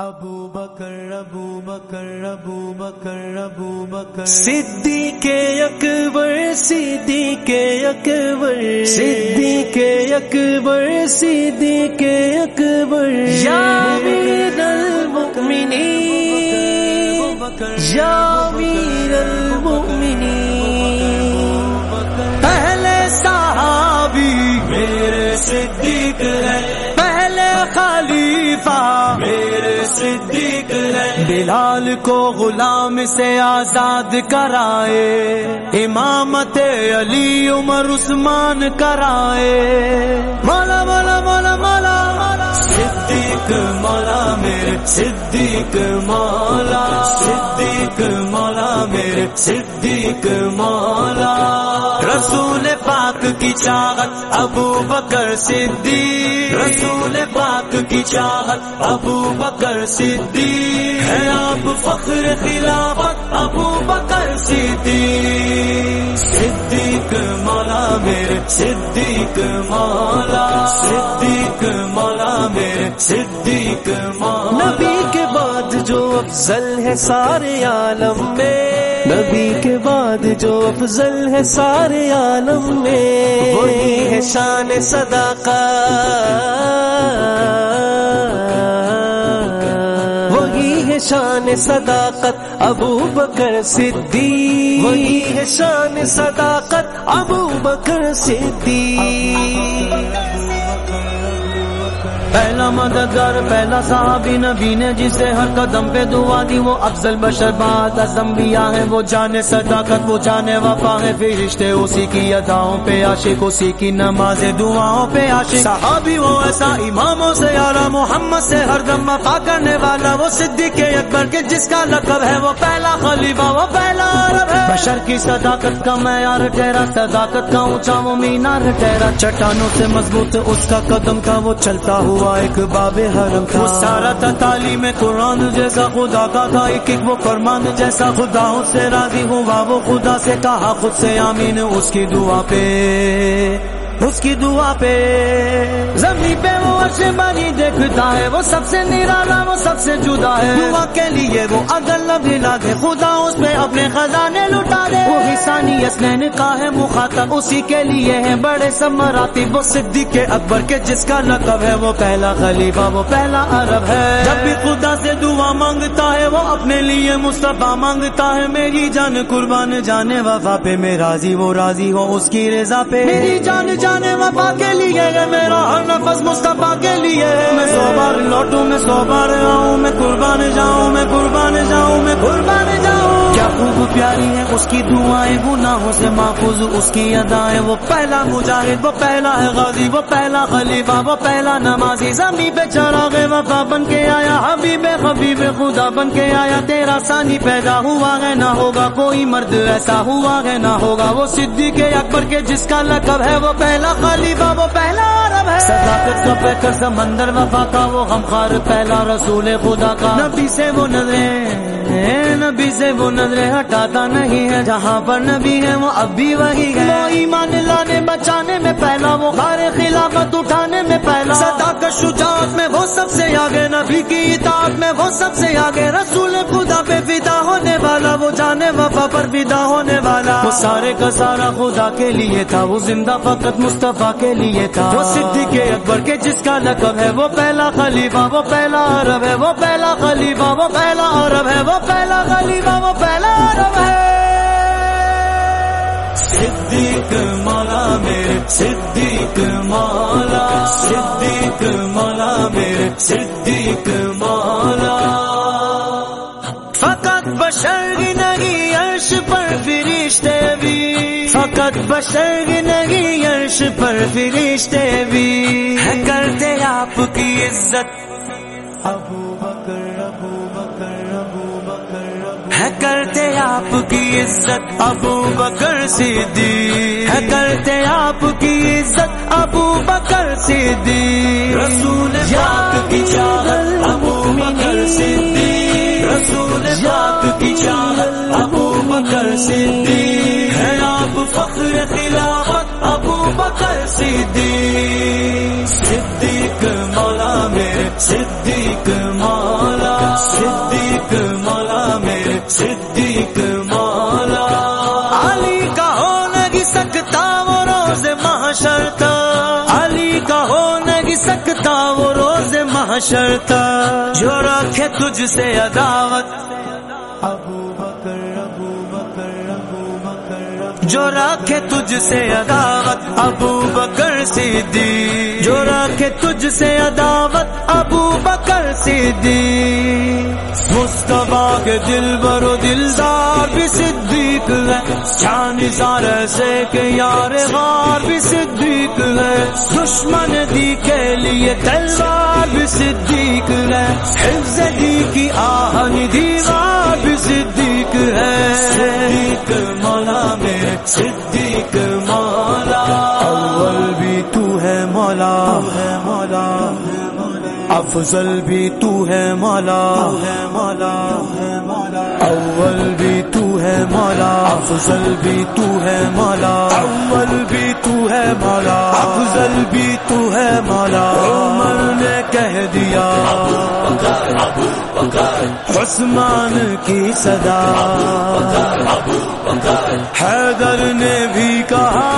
ابو بکر ابو بکر ابو بکر ابو بکر۔ صدیق اکبر صدیق اکبر۔ صدیق اکبر صدیق اکبر۔ یا امیر المؤمنین۔ یا امیر المؤمنین۔ پہلے صحابی۔ میرے صدیق بلال کو غلام سے آزاد کرائے، امامت علی عمر عثمان کرائے۔ مولا مولا مولا مولا مولا۔ صدیق، مولا میرے، صدیق، مولا۔ صدیق، مولا میرے، صدیق، مولا۔ رسول پاک کی چاہت ابو بکر صدیق۔ رسول پاک کی چاہت ابو بکر صدیق۔ ہے آپ فخر خلافت ابو بکر صدیق۔ صدیق مولا میرے صدیق مولا۔ صدیق مولا میرے صدیق مولا۔ نبی کے بعد جو افضل ہے سارے عالم میں۔ نبی کے بعد جو افضل ہے سارے عالم میں، وہی ہے شان صداقت وہی ہے شان صداقت ابو بکر صدیق۔ وہی ہے شان صداقت ابو بکر صدیق۔ پہلا مددگار، پہلا صحابی نبی نے جسے ہر قدم پہ دعا دی، وہ افضل بشر بات ازمبیا ہے وہ جانے صداقت، وہ جانے وفا ہے فرشتے اسی کی اداؤں پہ عاشق، اسی کی نماز دعاؤں پہ عاشق۔ صحابی وہ ایسا اماموں سے اعلیٰ محمد سے، ہر دم وفا کرنے والا، وہ صدیق اکبر کے جس کا لقب ہے، وہ پہلا خلیفہ، وہ پہلا عرب ہے۔ بشر کی صداقت کا معیار ٹھہرا، صداقت کا اونچا، وہ مینار ٹھہرا۔ چٹانوں سے مضبوط، اس کا قدم تھا، وہ چلتا ہوا۔ ایک باب حرم تھا۔ وہ سارا تھا تعلیم قرآن جیسا خدا کا تھا، ایک ایک وہ فرمان جیسا خدا سے راضی ہوا، وہ خدا سے کہا، خود سے آمین، اس کی دعا پہ۔ اس کی دعا پہ۔ زمین پہ وہ عرش بانی دیکھتا ہے وہ سب سے نرالا وہ سب سے جدا ہے۔ دعا کے لیے وہ اگر لبلا دے خدا اس پہ اپنے خزانے لٹا دے۔ وہ حسانی اسنین کا ہے مخاطب اسی کے لیے ہے بڑے سب مراتی وہ صدیق کے اکبر کے جس کا لقب ہے۔ وہ پہلا خلیفہ وہ پہلا عرب ہے۔ جب بھی خدا سے دعا مانگتا ہے وہ اپنے لیے مصطفیٰ مانگتا ہے۔ میری جان قربان جانے وفا پہ میں راضی وہ راضی ہو اس کی رضا پہ۔ میری جان, جان جانے وفا کے لیے ہے میرا ہر نفس مصطفیٰ کے لیے میں سو بار لوٹوں، میں سو بار آؤں، میں قربان جاؤں، میں قربان جاؤں، میں قربان جاؤں۔ خوب پیاری ہے اس کی دعائیں گناہوں سے محفوظ اس کی ادائیں وہ پہلا مجاہد، وہ پہلا ہے غازی، وہ پہلا خلیفہ، وہ پہلا نمازی، زمین پہ چراغ وفا بن کے آیا، حبیب حبیب خدا بن کے آیا، تیرا ثانی پیدا ہوا ہے، نہ ہوگا کوئی مرد ایسا ہوا ہے، نہ ہوگا وہ صدیق اکبر کے جس کا لقب ہے، وہ پہلا خلیفہ، وہ پہلا عرب صداقت کا پیکر سمندر وفا کا، وہ غمخار پہلا رسول خدا کا۔ نبی سے وہ نظریں، نبی سے وہ نظریں ہٹاتا نہیں ہے۔ جہاں پر نبی ہے وہ اب بھی وہی ہے وہ ایمان لانے، بچانے میں پہلا، وہ خار خلافت اٹھانے میں پہلا۔ صداقت شجاعت میں وہ سب سے آگے، نبی کی اطاعت میں وہ سب سے آگے۔ رسول خدا پہ فدا ہونے والا، وہ جانے وفا پر فدا ہونے والا۔ وہ سارے کا سارا خدا کے لیے تھا، وہ زندہ فقط مصطفیٰ کے لیے تھا۔ وہ صدیق اکبر کے جس کا لقب ہے، وہ پہلا خلیفہ، وہ پہلا عرب ہے، وہ پہلا خلیفہ، وہ پہلا عرب ہے، وہ پہلا خلیفہ، وہ پہلا عرب ہے۔ صدیق مولا میرے، صدیق مولا صدیق مولا میرے، صدیق فقط بشر نہیں عرش پر فرشتے بھی ہے کرتے آپ کی عزت۔ ابو بکر ابو بکر ابو بکر ہے کرتے آپ کی عزت۔ ابو بکر صدیق۔ ہے کرتے آپ کی عزت۔ ابو بکر صدیق۔ رسول پاک کی چاہت سیدی صدیق مولا میرے، صدیق مولا صدیق مولا میرے، صدیق مولا۔ علی کا ہو نہیں سکتا وہ روز محشر علی کا ہو نہیں سکتا وہ روز محشر کا جو رکھے تجھ سے عداوت جو رکھے تجھ سے عداوت، ابو بکر سیدھی جو رکھے تجھ سے عداوت، ابو بکر سیدھی مصطفیٰ کے دل برو دلدار بھی صدیق ہے۔ شان سار سے کہ یار غار بھی صدیق ہے۔ دشمن دی کے لیے تلوار بھی صدیق ہے۔ حفظ دی کی آہن دیوار ہے۔ صدیق مولا میں صدیق مولا۔ اول بھی تو ہے مولا۔ ہے مولا۔ افضل بھی تو ہے مولا. ہے ہے مولا اول بھی تو ہے مولا. افضل بھی تو ہے مولا. اول بھی تو ہے مولا. افضل بھی تو ہے مولا. عمر نے کہہ دیا. عثمان کی صدا. حیدر نے بھی کہا.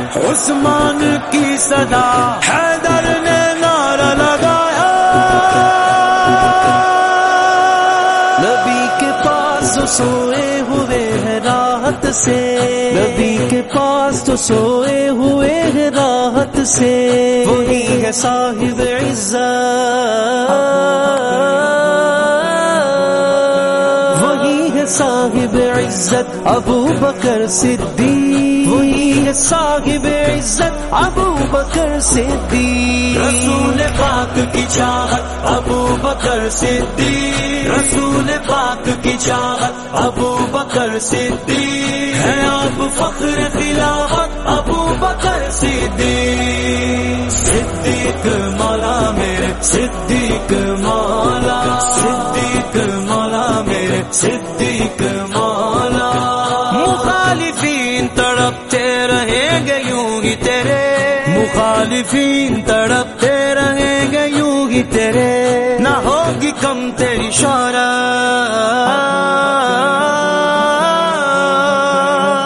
عثمان کی صدا، حیدر نے نعرہ لگایا۔ نبی کے پاس سوئے ہوئے ہیں راحت سے۔ نبی کے پاس تو سوئے ہوئے ہیں راحت سے۔ وہی ہے صاحب عزت۔ وہی ہے صاحب عزت، ابو بکر صدیق۔ صاحب عزت ابو بکر صدیق۔ رسول پاک کی چاہت ابو بکر صدیق۔ رسول پاک کی چاہت ابو بکر صدیق۔ ہے آپ فخر خلافت ابو بکر صدیق۔ صدیق مولا میرے، صدیق مولا۔ صدیق مولا میرے، صدیق عارفین تڑپتے رہیں گے یوں ہی تیرے۔ نہ ہوگی کم تیری شہرت۔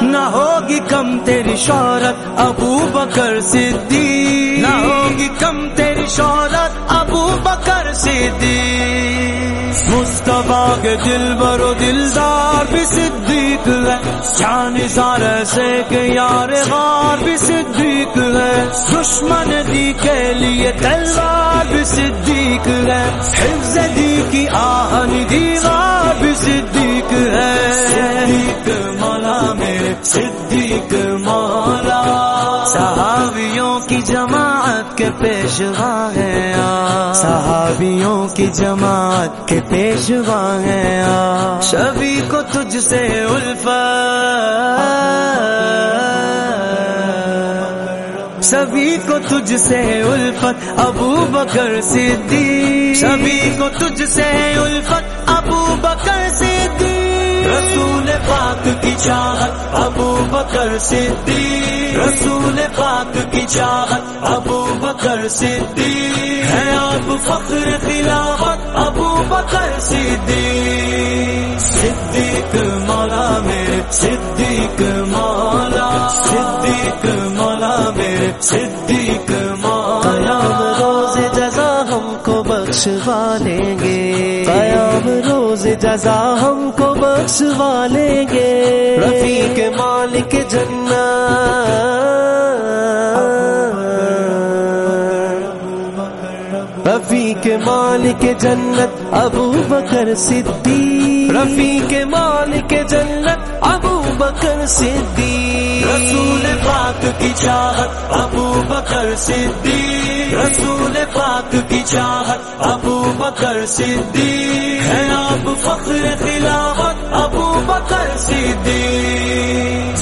نہ ہوگی کم تیری شہرت، ابو بکر صدیق۔ نہ ہوگی کم تیری شہرت، ابو بکر صدیق۔ مصطفیٰ کے دل برو دلدار بھی صدیق ہے۔ شان سار سے کہ یار غار بھی صدیق ہے۔ دشمن دی کے لیے تلوار بھی صدیق ہے۔ حفظ دی کی آہن دیوار بھی صدیق ہے۔ صدیق مولا میرے، صدیق مولا۔ صحابیوں کی جماعت کے پیشوا ہیں۔ آ صحابیوں کی جماعت کے پیشوا ہیں آ سبھی کو تجھ سے الفت۔ سبھی کو تجھ سے الفت، ابو بکر صدیق۔ سبھی کو تجھ سے الفت، ابو بکر صدیق۔ رسول پاک کی چاہت ابو بکر صدیق۔ رسول پاک کی چاہت ابو بکر صدیق۔ ہے آپ فخر خلافت، ابو بکر صدیق۔ صدیق مولا میرے، صدیق مولا۔ صدیق مولا میرے، صدیق مولا۔ روز جزا ہم کو بخشوا لیں گے۔ روز جزا ہم کو بخشوا لیں گے۔ رفیق مالک جنت۔ رفیق مالک جنت۔ ابو بکر صدیق۔ رفیق مالک جنت۔ بکر صدیق، رسول پاک کی چاہت، ابو بکر صدیق۔ رسول پاک کی چاہت، ابو بکر صدیق۔ ہے آپ فخر خلافت ابو بکر صدیق